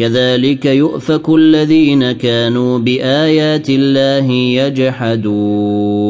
كذلك يؤفك الذين كانوا بآيات الله يجحدون.